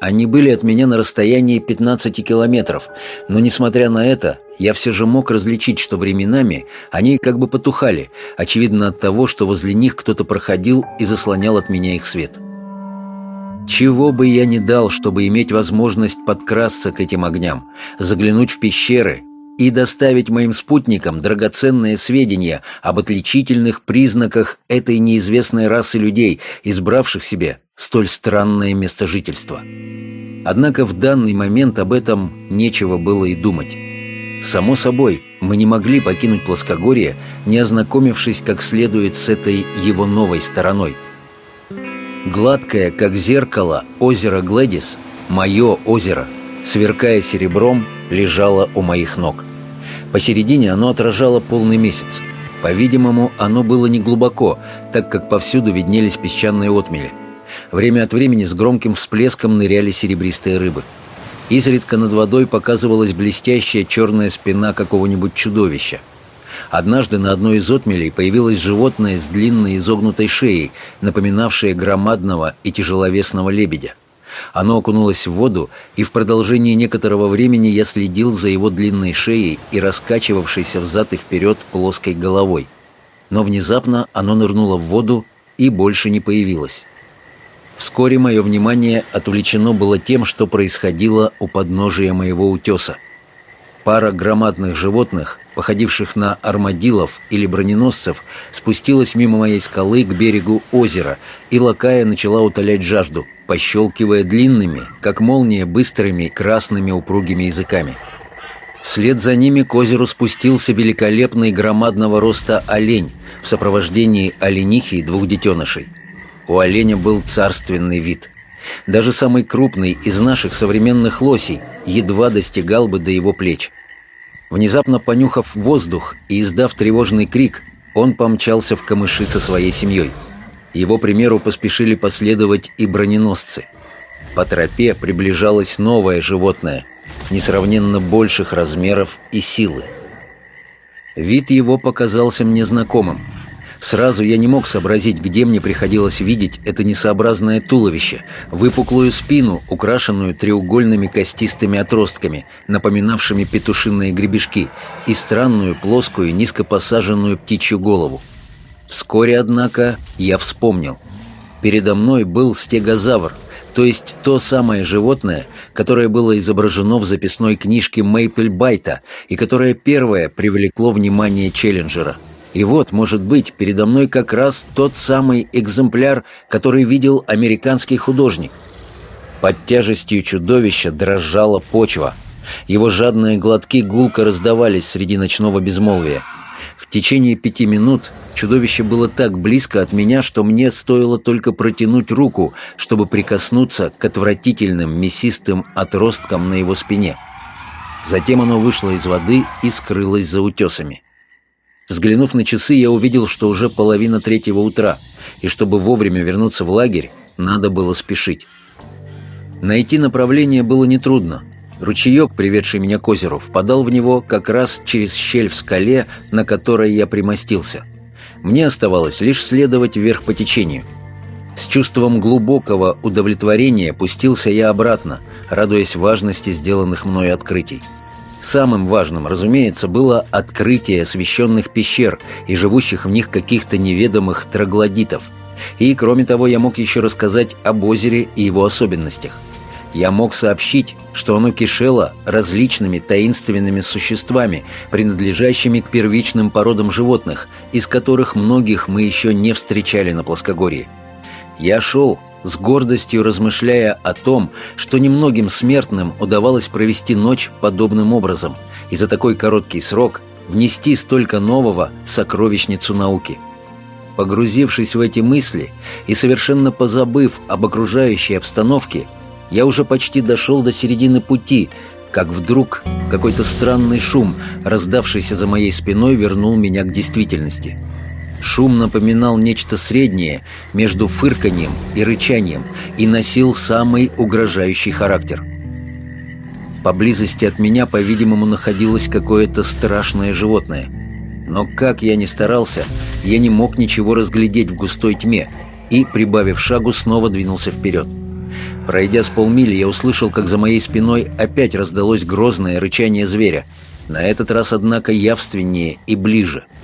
Они были от меня на расстоянии 15 километров, но, несмотря на это, я все же мог различить, что временами они как бы потухали, очевидно от того, что возле них кто-то проходил и заслонял от меня их свет. Чего бы я ни дал, чтобы иметь возможность подкрасться к этим огням, заглянуть в пещеры и доставить моим спутникам драгоценные сведения об отличительных признаках этой неизвестной расы людей, избравших себе столь странное место жительства. Однако в данный момент об этом нечего было и думать. Само собой, мы не могли покинуть плоскогорье, не ознакомившись как следует с этой его новой стороной – Гладкое, как зеркало, озеро Глэдис, мое озеро, сверкая серебром, лежало у моих ног. Посередине оно отражало полный месяц. По-видимому, оно было неглубоко, так как повсюду виднелись песчаные отмели. Время от времени с громким всплеском ныряли серебристые рыбы. Изредка над водой показывалась блестящая черная спина какого-нибудь чудовища – Однажды на одной из отмелей появилось животное с длинной изогнутой шеей, напоминавшее громадного и тяжеловесного лебедя. Оно окунулось в воду, и в продолжении некоторого времени я следил за его длинной шеей и раскачивавшейся взад и вперед плоской головой. Но внезапно оно нырнуло в воду и больше не появилось. Вскоре мое внимание отвлечено было тем, что происходило у подножия моего утеса. Пара громадных животных, походивших на армадилов или броненосцев, спустилась мимо моей скалы к берегу озера, и лакая начала утолять жажду, пощелкивая длинными, как молния, быстрыми красными упругими языками. Вслед за ними к озеру спустился великолепный громадного роста олень в сопровождении оленихи и двух детенышей. У оленя был царственный вид. Даже самый крупный из наших современных лосей едва достигал бы до его плеч – Внезапно понюхав воздух и издав тревожный крик, он помчался в камыши со своей семьей. Его примеру поспешили последовать и броненосцы. По тропе приближалось новое животное, несравненно больших размеров и силы. Вид его показался мне знакомым. Сразу я не мог сообразить, где мне приходилось видеть это несообразное туловище, выпуклую спину, украшенную треугольными костистыми отростками, напоминавшими петушиные гребешки, и странную плоскую низкопосаженную птичью голову. Вскоре, однако, я вспомнил. Передо мной был стегозавр, то есть то самое животное, которое было изображено в записной книжке Мейпельбайта и которое первое привлекло внимание Челленджера – и вот, может быть, передо мной как раз тот самый экземпляр, который видел американский художник. Под тяжестью чудовища дрожала почва. Его жадные глотки гулко раздавались среди ночного безмолвия. В течение пяти минут чудовище было так близко от меня, что мне стоило только протянуть руку, чтобы прикоснуться к отвратительным мясистым отросткам на его спине. Затем оно вышло из воды и скрылось за утесами. Взглянув на часы, я увидел, что уже половина третьего утра, и чтобы вовремя вернуться в лагерь, надо было спешить. Найти направление было нетрудно. Ручеек, приведший меня к озеру, впадал в него как раз через щель в скале, на которой я примостился. Мне оставалось лишь следовать вверх по течению. С чувством глубокого удовлетворения пустился я обратно, радуясь важности сделанных мной открытий. Самым важным, разумеется, было открытие освященных пещер и живущих в них каких-то неведомых троглодитов. И, кроме того, я мог еще рассказать об озере и его особенностях. Я мог сообщить, что оно кишело различными таинственными существами, принадлежащими к первичным породам животных, из которых многих мы еще не встречали на плоскогорье. Я шел, с гордостью размышляя о том, что немногим смертным удавалось провести ночь подобным образом и за такой короткий срок внести столько нового в сокровищницу науки. Погрузившись в эти мысли и совершенно позабыв об окружающей обстановке, я уже почти дошел до середины пути, как вдруг какой-то странный шум, раздавшийся за моей спиной, вернул меня к действительности – Шум напоминал нечто среднее между фырканьем и рычанием и носил самый угрожающий характер. Поблизости от меня, по-видимому, находилось какое-то страшное животное. Но как я ни старался, я не мог ничего разглядеть в густой тьме и, прибавив шагу, снова двинулся вперед. Пройдя с полмили, я услышал, как за моей спиной опять раздалось грозное рычание зверя. На этот раз, однако, явственнее и ближе –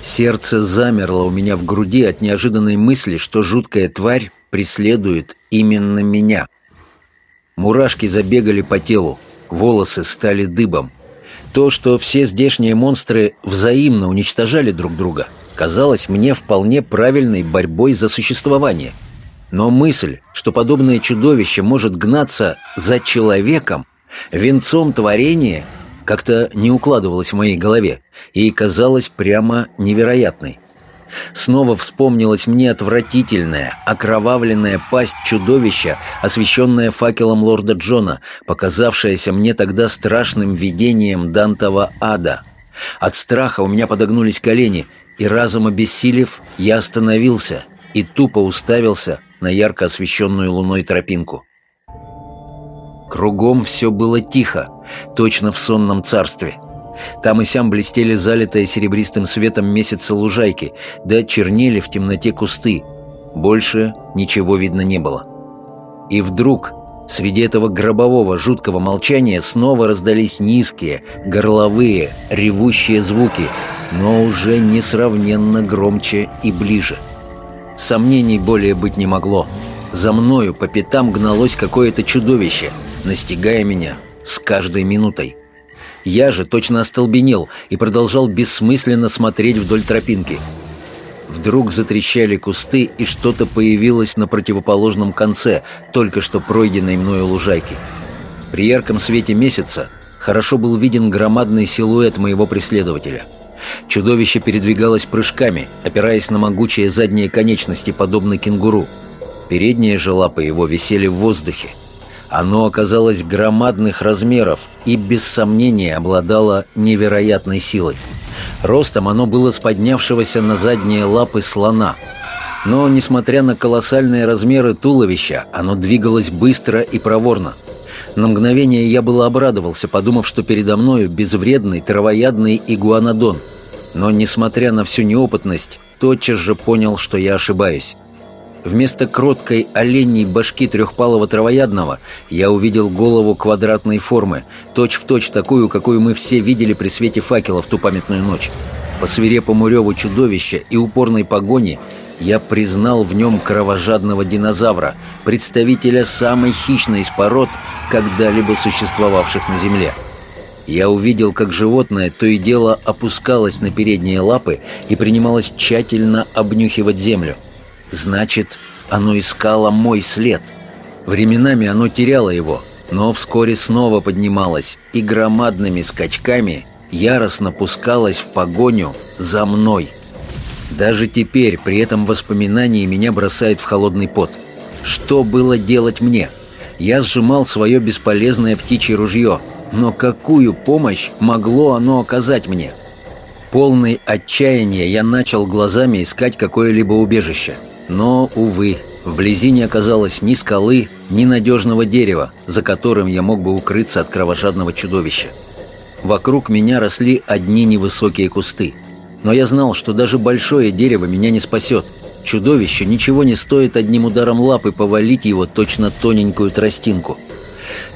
Сердце замерло у меня в груди от неожиданной мысли, что жуткая тварь преследует именно меня. Мурашки забегали по телу, волосы стали дыбом. То, что все здешние монстры взаимно уничтожали друг друга, казалось мне вполне правильной борьбой за существование. Но мысль, что подобное чудовище может гнаться за человеком, венцом творения – как-то не укладывалась в моей голове и казалась прямо невероятной. Снова вспомнилась мне отвратительная, окровавленная пасть чудовища, освещенная факелом лорда Джона, показавшаяся мне тогда страшным видением Дантова ада. От страха у меня подогнулись колени, и разом обессилев, я остановился и тупо уставился на ярко освещенную луной тропинку. Кругом все было тихо, точно в сонном царстве. Там и сям блестели залитые серебристым светом месяца лужайки, да чернели в темноте кусты. Больше ничего видно не было. И вдруг среди этого гробового жуткого молчания снова раздались низкие, горловые, ревущие звуки, но уже несравненно громче и ближе. Сомнений более быть не могло. За мною по пятам гналось какое-то чудовище, настигая меня с каждой минутой. Я же точно остолбенел и продолжал бессмысленно смотреть вдоль тропинки. Вдруг затрещали кусты, и что-то появилось на противоположном конце только что пройденной мною лужайки. При ярком свете месяца хорошо был виден громадный силуэт моего преследователя. Чудовище передвигалось прыжками, опираясь на могучие задние конечности, подобно кенгуру. Передние же лапы его висели в воздухе. Оно оказалось громадных размеров и, без сомнения, обладало невероятной силой. Ростом оно было с поднявшегося на задние лапы слона. Но, несмотря на колоссальные размеры туловища, оно двигалось быстро и проворно. На мгновение я было обрадовался, подумав, что передо мною безвредный травоядный игуанодон. Но, несмотря на всю неопытность, тотчас же понял, что я ошибаюсь. Вместо кроткой оленьей башки трехпалого травоядного я увидел голову квадратной формы, точь-в-точь точь такую, какую мы все видели при свете факела в ту памятную ночь. По свирепому реву чудовища и упорной погони я признал в нем кровожадного динозавра, представителя самой хищной из пород, когда-либо существовавших на Земле. Я увидел, как животное то и дело опускалось на передние лапы и принималось тщательно обнюхивать землю – Значит, оно искало мой след. Временами оно теряло его, но вскоре снова поднималось и громадными скачками яростно пускалось в погоню за мной. Даже теперь при этом воспоминании меня бросает в холодный пот. Что было делать мне? Я сжимал свое бесполезное птичье ружье, но какую помощь могло оно оказать мне? Полный отчаяния я начал глазами искать какое-либо убежище – но, увы, вблизи не оказалось ни скалы, ни надежного дерева, за которым я мог бы укрыться от кровожадного чудовища. Вокруг меня росли одни невысокие кусты. Но я знал, что даже большое дерево меня не спасет. Чудовище ничего не стоит одним ударом лапы повалить его точно тоненькую тростинку.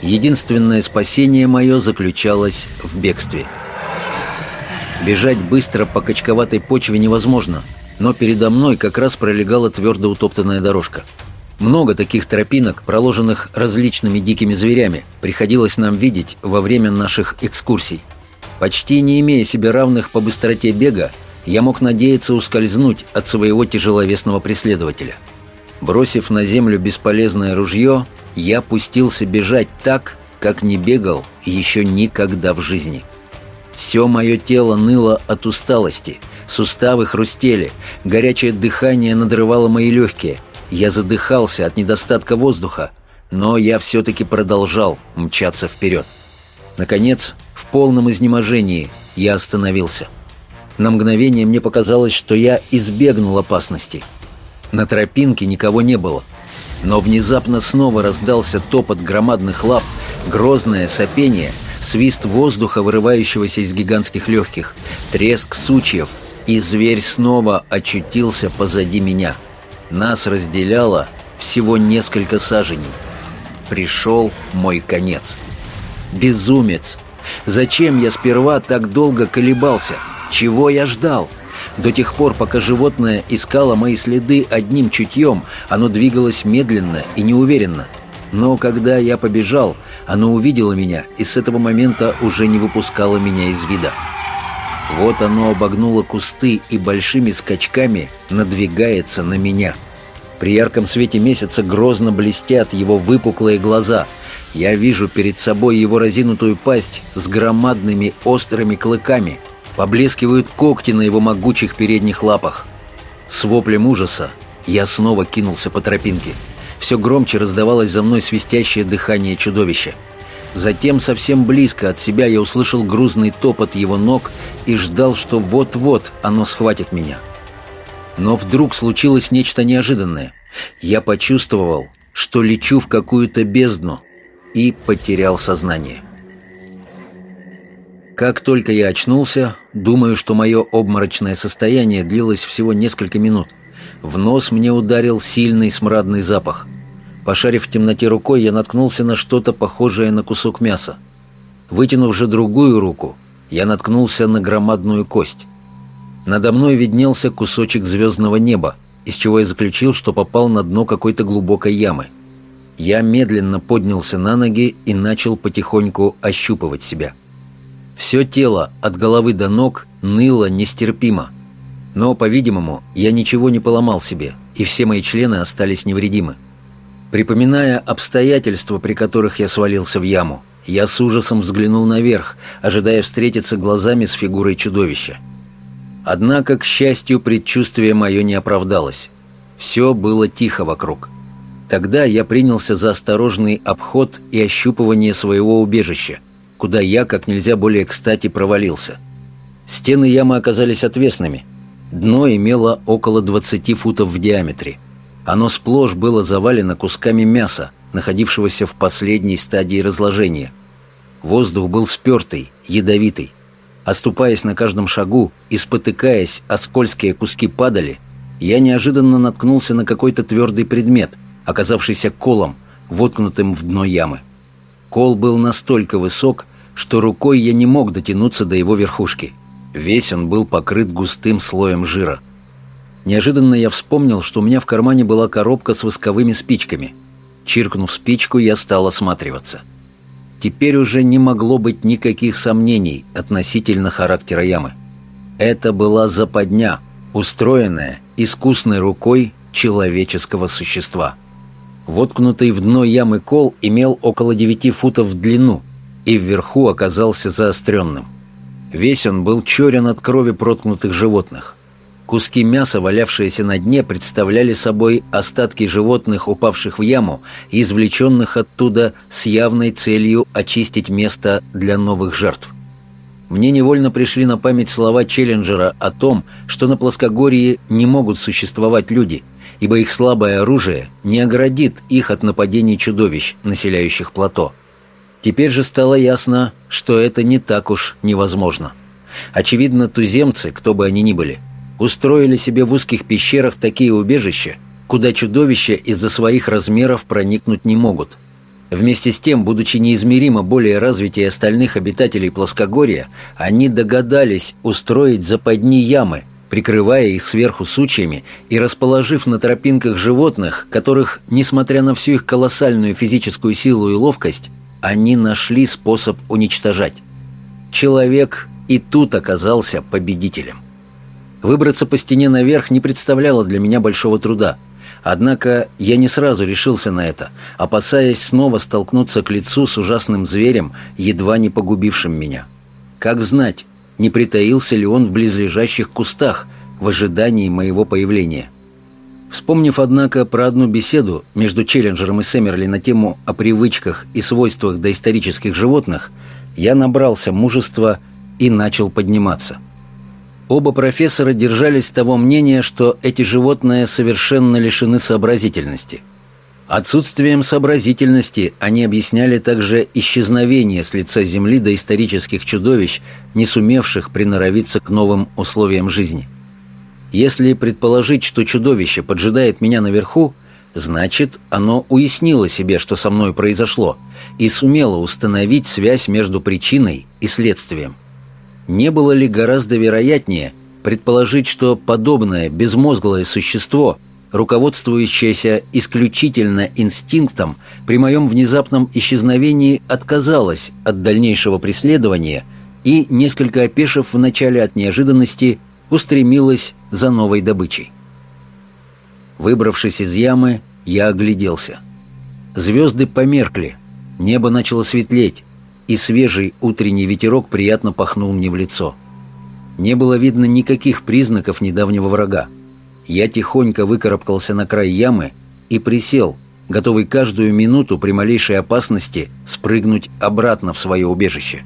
Единственное спасение мое заключалось в бегстве. Бежать быстро по качковатой почве невозможно – но передо мной как раз пролегала твердо утоптанная дорожка. Много таких тропинок, проложенных различными дикими зверями, приходилось нам видеть во время наших экскурсий. Почти не имея себе равных по быстроте бега, я мог надеяться ускользнуть от своего тяжеловесного преследователя. Бросив на землю бесполезное ружье, я пустился бежать так, как не бегал еще никогда в жизни. Все мое тело ныло от усталости – Суставы хрустели, горячее дыхание надрывало мои легкие. Я задыхался от недостатка воздуха, но я все-таки продолжал мчаться вперед. Наконец, в полном изнеможении я остановился. На мгновение мне показалось, что я избегнул опасности. На тропинке никого не было. Но внезапно снова раздался топот громадных лап, грозное сопение, свист воздуха, вырывающегося из гигантских легких, треск сучьев — и зверь снова очутился позади меня. Нас разделяло всего несколько саженей. Пришел мой конец. Безумец! Зачем я сперва так долго колебался? Чего я ждал? До тех пор, пока животное искало мои следы одним чутьем, оно двигалось медленно и неуверенно. Но когда я побежал, оно увидело меня и с этого момента уже не выпускало меня из вида. Вот оно обогнуло кусты и большими скачками надвигается на меня. При ярком свете месяца грозно блестят его выпуклые глаза. Я вижу перед собой его разинутую пасть с громадными острыми клыками. Поблескивают когти на его могучих передних лапах. С воплем ужаса я снова кинулся по тропинке. Все громче раздавалось за мной свистящее дыхание чудовища. Затем совсем близко от себя я услышал грузный топот его ног и ждал, что вот-вот оно схватит меня. Но вдруг случилось нечто неожиданное. Я почувствовал, что лечу в какую-то бездну и потерял сознание. Как только я очнулся, думаю, что мое обморочное состояние длилось всего несколько минут. В нос мне ударил сильный смрадный запах – Пошарив в темноте рукой, я наткнулся на что-то похожее на кусок мяса. Вытянув же другую руку, я наткнулся на громадную кость. Надо мной виднелся кусочек звездного неба, из чего я заключил, что попал на дно какой-то глубокой ямы. Я медленно поднялся на ноги и начал потихоньку ощупывать себя. Все тело от головы до ног ныло нестерпимо. Но, по-видимому, я ничего не поломал себе, и все мои члены остались невредимы. Припоминая обстоятельства, при которых я свалился в яму, я с ужасом взглянул наверх, ожидая встретиться глазами с фигурой чудовища. Однако, к счастью, предчувствие мое не оправдалось. Все было тихо вокруг. Тогда я принялся за осторожный обход и ощупывание своего убежища, куда я как нельзя более кстати провалился. Стены ямы оказались отвесными. Дно имело около 20 футов в диаметре – оно сплошь было завалено кусками мяса, находившегося в последней стадии разложения. Воздух был спертый, ядовитый. Оступаясь на каждом шагу и спотыкаясь о скользкие куски падали, я неожиданно наткнулся на какой-то твердый предмет, оказавшийся колом, воткнутым в дно ямы. Кол был настолько высок, что рукой я не мог дотянуться до его верхушки. Весь он был покрыт густым слоем жира. Неожиданно я вспомнил, что у меня в кармане была коробка с восковыми спичками. Чиркнув спичку, я стал осматриваться. Теперь уже не могло быть никаких сомнений относительно характера ямы. Это была западня, устроенная искусной рукой человеческого существа. Воткнутый в дно ямы кол имел около 9 футов в длину и вверху оказался заостренным. Весь он был черен от крови проткнутых животных. Куски мяса, валявшиеся на дне, представляли собой остатки животных, упавших в яму и извлеченных оттуда с явной целью очистить место для новых жертв. Мне невольно пришли на память слова Челленджера о том, что на плоскогорье не могут существовать люди, ибо их слабое оружие не оградит их от нападений чудовищ, населяющих плато. Теперь же стало ясно, что это не так уж невозможно. Очевидно, туземцы, кто бы они ни были – устроили себе в узких пещерах такие убежища, куда чудовища из-за своих размеров проникнуть не могут. Вместе с тем, будучи неизмеримо более развитее остальных обитателей плоскогорья, они догадались устроить западни ямы, прикрывая их сверху сучьями и расположив на тропинках животных, которых, несмотря на всю их колоссальную физическую силу и ловкость, они нашли способ уничтожать. Человек и тут оказался победителем. Выбраться по стене наверх не представляло для меня большого труда. Однако я не сразу решился на это, опасаясь снова столкнуться к лицу с ужасным зверем, едва не погубившим меня. Как знать, не притаился ли он в близлежащих кустах в ожидании моего появления. Вспомнив, однако, про одну беседу между Челленджером и Сэмерли на тему о привычках и свойствах доисторических животных, я набрался мужества и начал подниматься – Оба профессора держались того мнения, что эти животные совершенно лишены сообразительности. Отсутствием сообразительности они объясняли также исчезновение с лица Земли доисторических чудовищ, не сумевших приноровиться к новым условиям жизни. Если предположить, что чудовище поджидает меня наверху, значит, оно уяснило себе, что со мной произошло, и сумело установить связь между причиной и следствием. Не было ли гораздо вероятнее предположить, что подобное безмозглое существо, руководствующееся исключительно инстинктом, при моем внезапном исчезновении отказалось от дальнейшего преследования и, несколько опешив вначале от неожиданности, устремилась за новой добычей. Выбравшись из ямы, я огляделся. Звезды померкли, небо начало светлеть, и свежий утренний ветерок приятно пахнул мне в лицо. Не было видно никаких признаков недавнего врага. Я тихонько выкарабкался на край ямы и присел, готовый каждую минуту при малейшей опасности спрыгнуть обратно в свое убежище.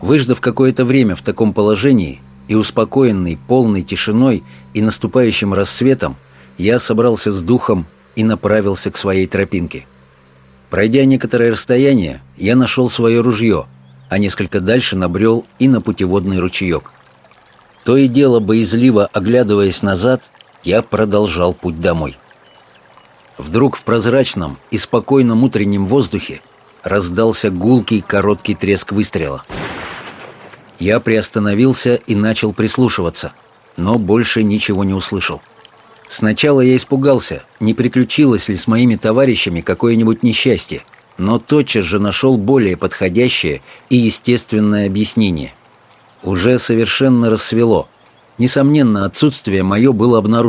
Выждав какое-то время в таком положении и успокоенный полной тишиной и наступающим рассветом, я собрался с духом и направился к своей тропинке. Пройдя некоторое расстояние, я нашел свое ружье, а несколько дальше набрел и на путеводный ручеек. То и дело, боязливо оглядываясь назад, я продолжал путь домой. Вдруг в прозрачном и спокойном утреннем воздухе раздался гулкий короткий треск выстрела. Я приостановился и начал прислушиваться, но больше ничего не услышал. Сначала я испугался, не приключилось ли с моими товарищами какое-нибудь несчастье, но тотчас же нашел более подходящее и естественное объяснение. Уже совершенно рассвело. Несомненно, отсутствие мое было обнаружено.